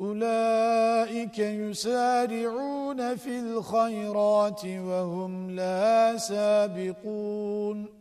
أولئك يسارعون في الخيرات وهم لا سابقون